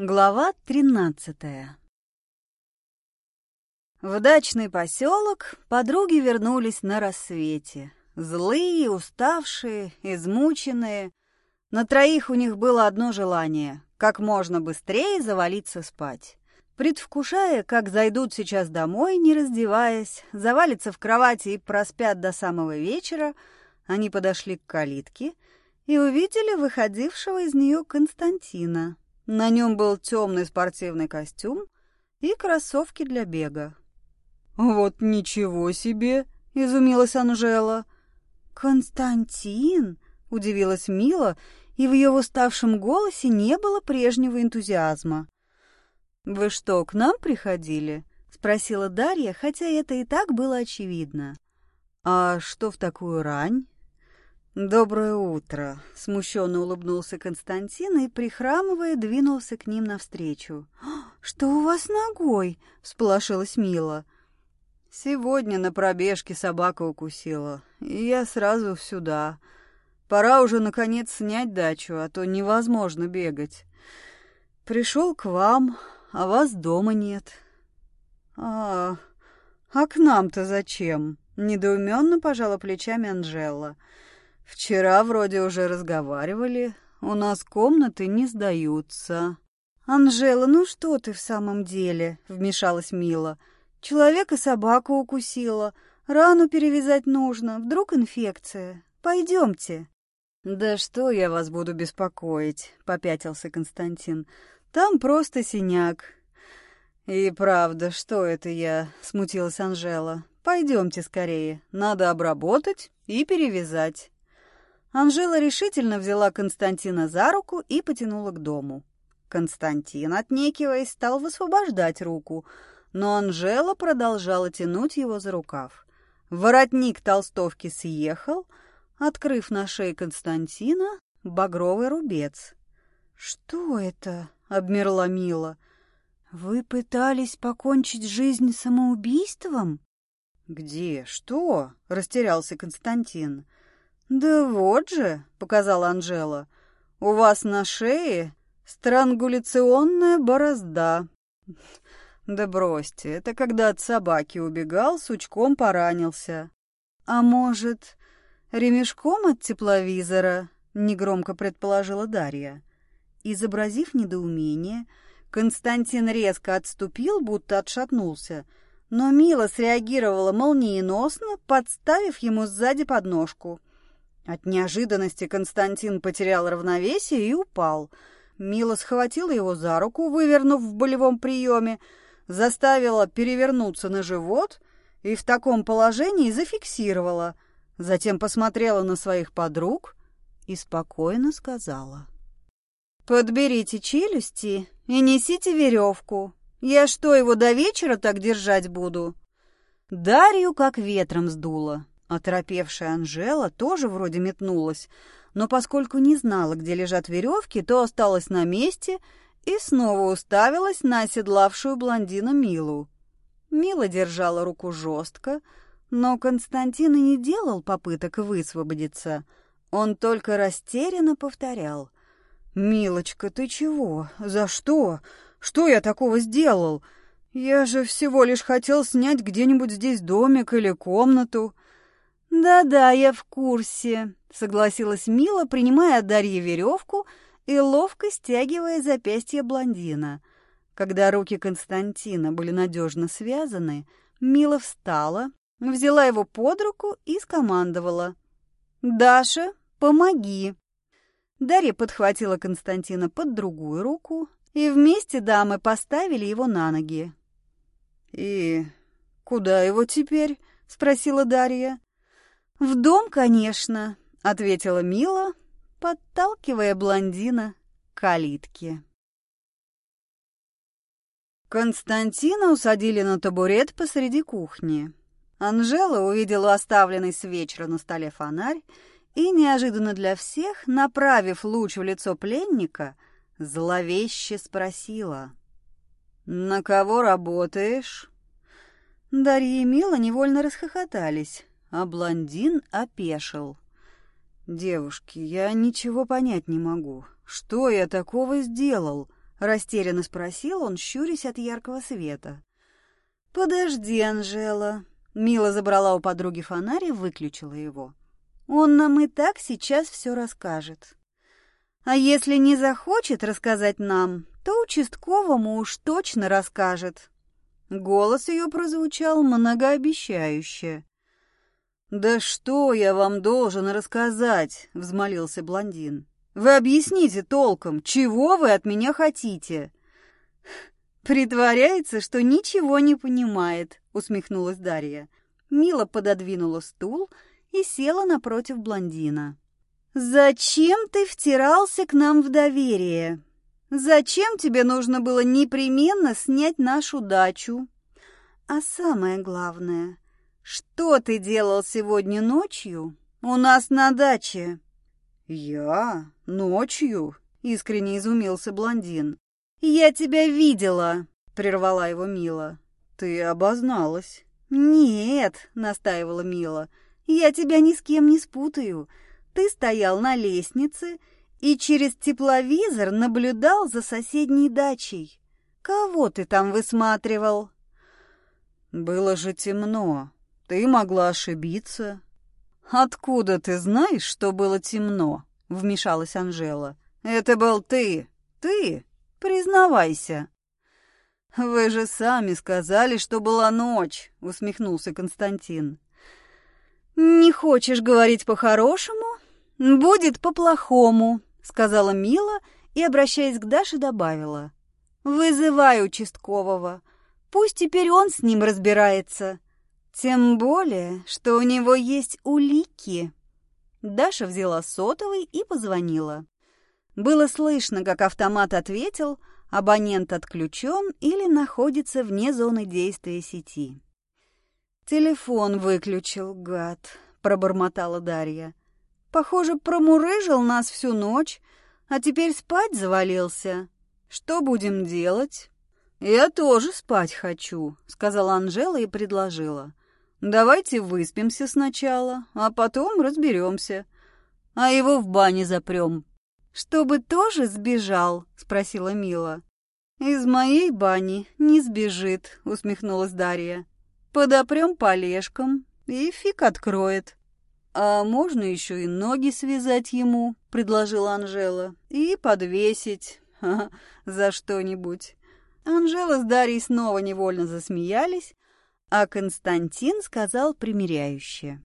Глава тринадцатая В дачный поселок подруги вернулись на рассвете. Злые, уставшие, измученные. На троих у них было одно желание — как можно быстрее завалиться спать. Предвкушая, как зайдут сейчас домой, не раздеваясь, завалятся в кровати и проспят до самого вечера, они подошли к калитке и увидели выходившего из нее Константина. На нем был темный спортивный костюм и кроссовки для бега. «Вот ничего себе!» — изумилась Анжела. «Константин!» — удивилась Мила, и в ее уставшем голосе не было прежнего энтузиазма. «Вы что, к нам приходили?» — спросила Дарья, хотя это и так было очевидно. «А что в такую рань?» «Доброе утро!» — смущенно улыбнулся Константин и, прихрамывая, двинулся к ним навстречу. «Что у вас ногой?» — всполошилась Мила. «Сегодня на пробежке собака укусила, и я сразу сюда. Пора уже, наконец, снять дачу, а то невозможно бегать. Пришел к вам, а вас дома нет». «А, а к нам-то зачем?» — недоуменно пожала плечами Анжела. «Анжела». Вчера вроде уже разговаривали. У нас комнаты не сдаются. Анжела, ну что ты в самом деле? Вмешалась Мила. Человека собака укусила. Рану перевязать нужно. Вдруг инфекция. Пойдемте. Да что я вас буду беспокоить, попятился Константин. Там просто синяк. И правда, что это я? Смутилась Анжела. Пойдемте скорее. Надо обработать и перевязать. Анжела решительно взяла Константина за руку и потянула к дому. Константин, отнекиваясь, стал высвобождать руку, но Анжела продолжала тянуть его за рукав. Воротник толстовки съехал, открыв на шее Константина багровый рубец. «Что это?» — обмерла Мила. «Вы пытались покончить жизнь самоубийством?» «Где? Что?» — растерялся Константин. «Да вот же», — показала Анжела, — «у вас на шее странгуляционная борозда». «Да бросьте, это когда от собаки убегал, сучком поранился». «А может, ремешком от тепловизора?» — негромко предположила Дарья. Изобразив недоумение, Константин резко отступил, будто отшатнулся, но Мила среагировала молниеносно, подставив ему сзади подножку — от неожиданности Константин потерял равновесие и упал. Мила схватила его за руку, вывернув в болевом приеме, заставила перевернуться на живот и в таком положении зафиксировала. Затем посмотрела на своих подруг и спокойно сказала. «Подберите челюсти и несите веревку. Я что, его до вечера так держать буду?» Дарью как ветром сдуло. Оторопевшая Анжела тоже вроде метнулась, но поскольку не знала, где лежат веревки, то осталась на месте и снова уставилась на оседлавшую блондина Милу. Мила держала руку жестко, но Константин и не делал попыток высвободиться. Он только растерянно повторял. «Милочка, ты чего? За что? Что я такого сделал? Я же всего лишь хотел снять где-нибудь здесь домик или комнату». «Да-да, я в курсе», — согласилась Мила, принимая от Дарьи веревку и ловко стягивая запястье блондина. Когда руки Константина были надежно связаны, Мила встала, взяла его под руку и скомандовала. «Даша, помоги!» Дарья подхватила Константина под другую руку, и вместе дамы поставили его на ноги. «И куда его теперь?» — спросила Дарья. «В дом, конечно», — ответила Мила, подталкивая блондина к калитке. Константина усадили на табурет посреди кухни. Анжела увидела оставленный с вечера на столе фонарь и, неожиданно для всех, направив луч в лицо пленника, зловеще спросила. «На кого работаешь?» Дарья и Мила невольно расхохотались а блондин опешил. «Девушки, я ничего понять не могу. Что я такого сделал?» — растерянно спросил он, щурясь от яркого света. «Подожди, Анжела». Мила забрала у подруги фонарь и выключила его. «Он нам и так сейчас все расскажет. А если не захочет рассказать нам, то участковому уж точно расскажет». Голос ее прозвучал многообещающе. «Да что я вам должен рассказать?» — взмолился блондин. «Вы объясните толком, чего вы от меня хотите?» «Притворяется, что ничего не понимает», — усмехнулась Дарья. Мила пододвинула стул и села напротив блондина. «Зачем ты втирался к нам в доверие? Зачем тебе нужно было непременно снять нашу дачу? А самое главное, что ты делал сегодня ночью у нас на даче?» «Я? Ночью?» — искренне изумился блондин. «Я тебя видела!» — прервала его Мила. «Ты обозналась». «Нет», — настаивала Мила, — «я тебя ни с кем не спутаю. Ты стоял на лестнице и через тепловизор наблюдал за соседней дачей. Кого ты там высматривал?» «Было же темно. Ты могла ошибиться». «Откуда ты знаешь, что было темно?» — вмешалась Анжела. «Это был ты. Ты. Признавайся». «Вы же сами сказали, что была ночь», — усмехнулся Константин. «Не хочешь говорить по-хорошему? Будет по-плохому», — сказала Мила и, обращаясь к Даше, добавила. «Вызывай участкового. Пусть теперь он с ним разбирается. Тем более, что у него есть улики». Даша взяла сотовый и позвонила. Было слышно, как автомат ответил, абонент отключен или находится вне зоны действия сети. «Телефон выключил, гад», — пробормотала Дарья. «Похоже, промурыжил нас всю ночь, а теперь спать завалился. Что будем делать?» «Я тоже спать хочу», — сказала Анжела и предложила. «Давайте выспимся сначала, а потом разберемся. А его в бане запрем, «Чтобы тоже сбежал?» — спросила Мила. «Из моей бани не сбежит», — усмехнулась Дарья. «Подопрем полежком, и фиг откроет». «А можно еще и ноги связать ему», — предложила Анжела, «и подвесить за что-нибудь». Анжела с Дарьей снова невольно засмеялись, а Константин сказал примиряюще.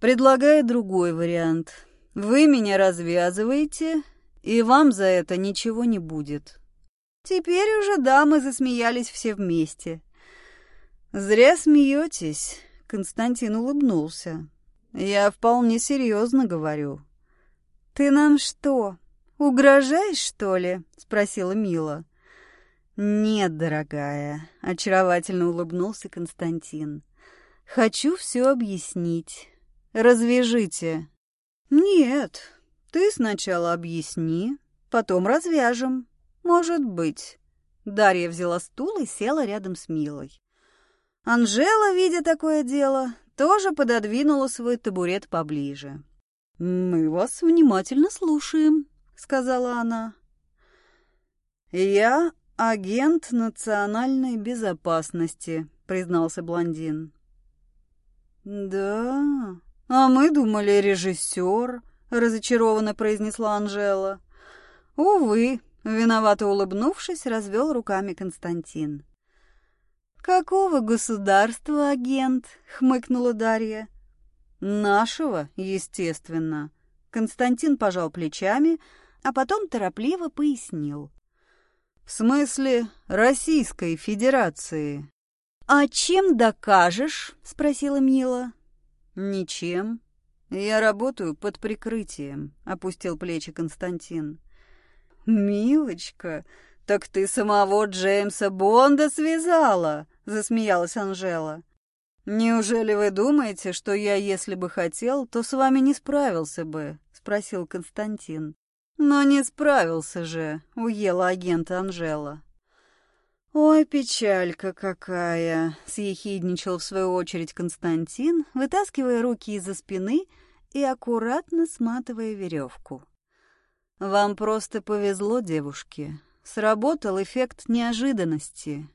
«Предлагаю другой вариант. Вы меня развязываете, и вам за это ничего не будет. Теперь уже дамы засмеялись все вместе. Зря смеетесь, Константин улыбнулся. Я вполне серьезно говорю. Ты нам что, угрожаешь, что ли? Спросила Мила. Нет, дорогая, очаровательно улыбнулся Константин. Хочу все объяснить. Развяжите. «Нет, ты сначала объясни, потом развяжем. Может быть». Дарья взяла стул и села рядом с Милой. Анжела, видя такое дело, тоже пододвинула свой табурет поближе. «Мы вас внимательно слушаем», — сказала она. «Я агент национальной безопасности», — признался блондин. «Да, «А мы думали, режиссер», — разочарованно произнесла Анжела. «Увы», — виновато улыбнувшись, развел руками Константин. «Какого государства агент?» — хмыкнула Дарья. «Нашего, естественно». Константин пожал плечами, а потом торопливо пояснил. «В смысле Российской Федерации». «А чем докажешь?» — спросила Мила. «Ничем. Я работаю под прикрытием», — опустил плечи Константин. «Милочка, так ты самого Джеймса Бонда связала!» — засмеялась Анжела. «Неужели вы думаете, что я, если бы хотел, то с вами не справился бы?» — спросил Константин. «Но не справился же», — уела агента Анжела. «Ой, печалька какая!» — съехидничал в свою очередь Константин, вытаскивая руки из-за спины и аккуратно сматывая веревку. «Вам просто повезло, девушки. Сработал эффект неожиданности.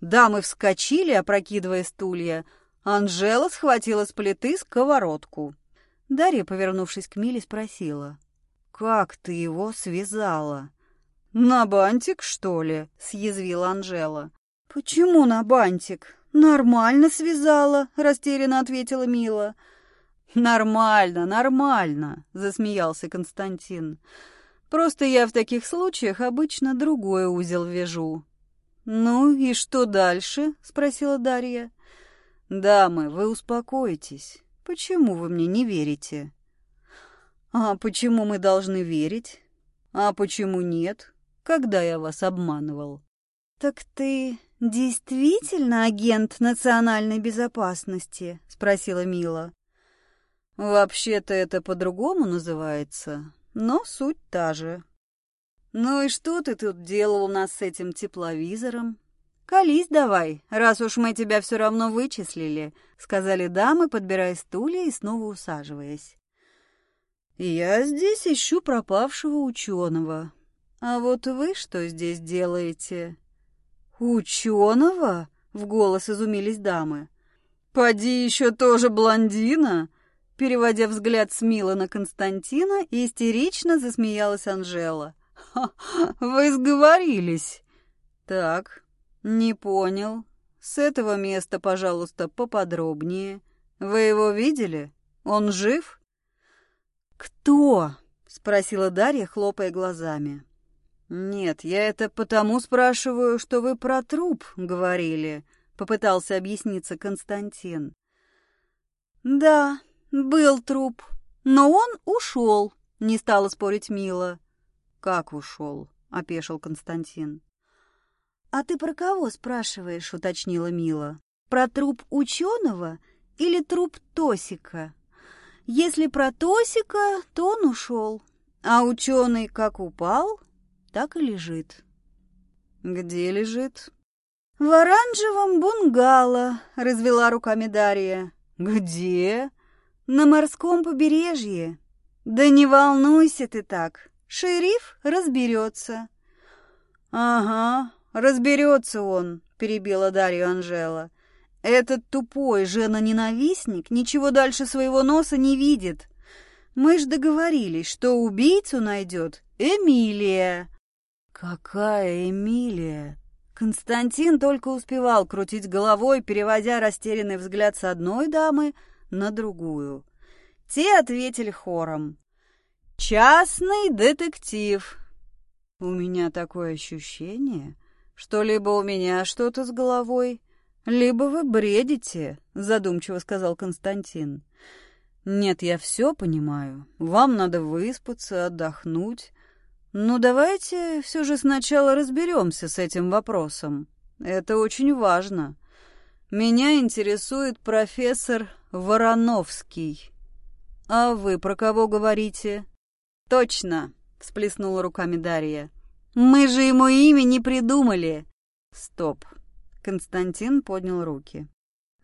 Дамы вскочили, опрокидывая стулья. Анжела схватила с плиты сковородку. Дарья, повернувшись к Миле, спросила. «Как ты его связала?» «На бантик, что ли?» — съязвила Анжела. «Почему на бантик? Нормально связала», — растерянно ответила Мила. «Нормально, нормально», — засмеялся Константин. «Просто я в таких случаях обычно другой узел вяжу». «Ну и что дальше?» — спросила Дарья. «Дамы, вы успокойтесь. Почему вы мне не верите?» «А почему мы должны верить? А почему нет? Когда я вас обманывал?» «Так ты действительно агент национальной безопасности?» — спросила Мила. Вообще-то это по-другому называется, но суть та же. Ну и что ты тут делал у нас с этим тепловизором? Колись давай, раз уж мы тебя все равно вычислили, сказали дамы, подбирая стулья и снова усаживаясь. Я здесь ищу пропавшего ученого. А вот вы что здесь делаете? Ученого? В голос изумились дамы. Поди еще тоже блондина? Переводя взгляд с Мила на Константина, истерично засмеялась Анжела. «Ха, «Вы сговорились!» «Так, не понял. С этого места, пожалуйста, поподробнее. Вы его видели? Он жив?» «Кто?» — спросила Дарья, хлопая глазами. «Нет, я это потому спрашиваю, что вы про труп говорили», — попытался объясниться Константин. «Да, «Был труп, но он ушел», — не стала спорить Мила. «Как ушел?» — опешил Константин. «А ты про кого спрашиваешь?» — уточнила Мила. «Про труп ученого или труп Тосика? Если про Тосика, то он ушел, а ученый как упал, так и лежит». «Где лежит?» «В оранжевом бунгало», — развела руками Дарья. «Где?» На морском побережье. Да не волнуйся ты так. Шериф разберется. Ага, разберется он, перебила Дарью Анжела. Этот тупой жена-ненавистник ничего дальше своего носа не видит. Мы ж договорились, что убийцу найдет Эмилия. Какая Эмилия? Константин только успевал крутить головой, переводя растерянный взгляд с одной дамы на другую. Те ответили хором. «Частный детектив». У меня такое ощущение, что либо у меня что-то с головой, либо вы бредите, задумчиво сказал Константин. Нет, я все понимаю. Вам надо выспаться, отдохнуть. Но давайте все же сначала разберемся с этим вопросом. Это очень важно. Меня интересует профессор Вороновский. А вы про кого говорите? Точно, всплеснула руками Дарья. Мы же ему имя не придумали. Стоп. Константин поднял руки.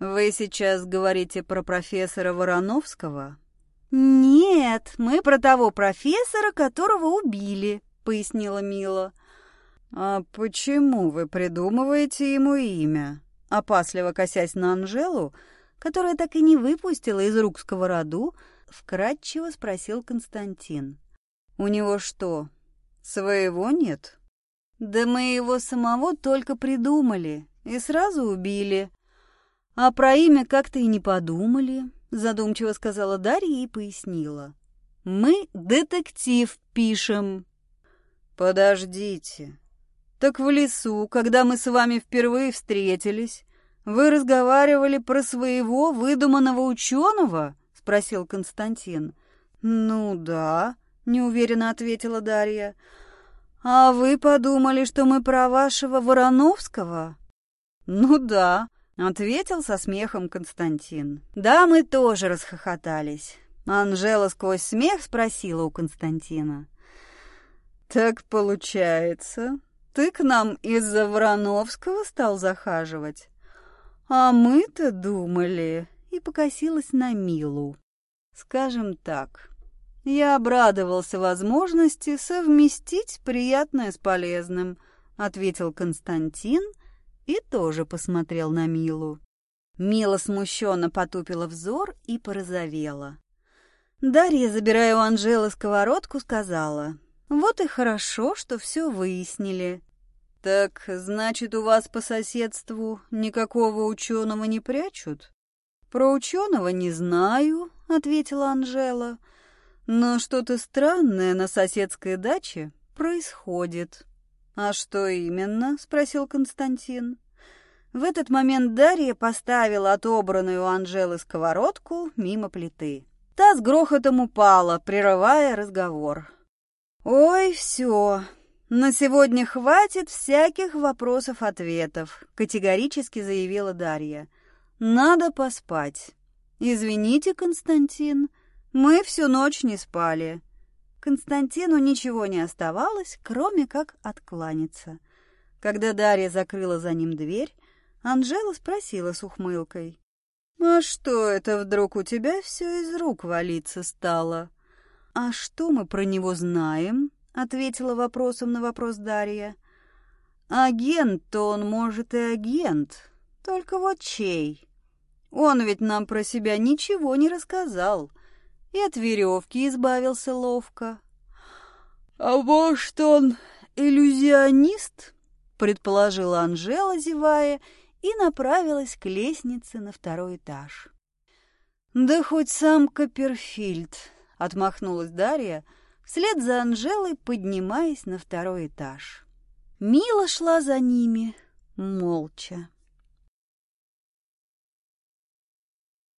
Вы сейчас говорите про профессора Вороновского? Нет, мы про того профессора, которого убили, пояснила Мила. А почему вы придумываете ему имя? Опасливо косясь на Анжелу, которая так и не выпустила из рук сковороду, вкратчиво спросил Константин. «У него что, своего нет?» «Да мы его самого только придумали и сразу убили. А про имя как-то и не подумали», — задумчиво сказала Дарья и пояснила. «Мы детектив пишем». «Подождите. Так в лесу, когда мы с вами впервые встретились, «Вы разговаривали про своего выдуманного ученого?» — спросил Константин. «Ну да», — неуверенно ответила Дарья. «А вы подумали, что мы про вашего Вороновского?» «Ну да», — ответил со смехом Константин. «Да, мы тоже расхохотались». Анжела сквозь смех спросила у Константина. «Так получается, ты к нам из-за Вороновского стал захаживать?» А мы-то думали, и покосилась на Милу. Скажем так, я обрадовался возможности совместить приятное с полезным. ответил Константин и тоже посмотрел на Милу. Мила смущенно потупила взор и порозовела. Дарья, забирая у Анжелы сковородку, сказала, «Вот и хорошо, что все выяснили». «Так, значит, у вас по соседству никакого ученого не прячут?» «Про ученого не знаю», — ответила Анжела. «Но что-то странное на соседской даче происходит». «А что именно?» — спросил Константин. В этот момент Дарья поставила отобранную у Анжелы сковородку мимо плиты. Та с грохотом упала, прерывая разговор. «Ой, все, на сегодня хватит всяких вопросов-ответов», — категорически заявила Дарья. «Надо поспать. Извините, Константин, мы всю ночь не спали». Константину ничего не оставалось, кроме как откланяться. Когда Дарья закрыла за ним дверь, Анжела спросила с ухмылкой. «А что это вдруг у тебя все из рук валиться стало?» «А что мы про него знаем?» — ответила вопросом на вопрос Дарья. «Агент-то он, может, и агент, только вот чей? Он ведь нам про себя ничего не рассказал и от веревки избавился ловко». «А может, он иллюзионист?» — предположила Анжела, зевая, — и направилась к лестнице на второй этаж. «Да хоть сам Копперфильд!» — отмахнулась Дарья, вслед за Анжелой поднимаясь на второй этаж. Мила шла за ними молча.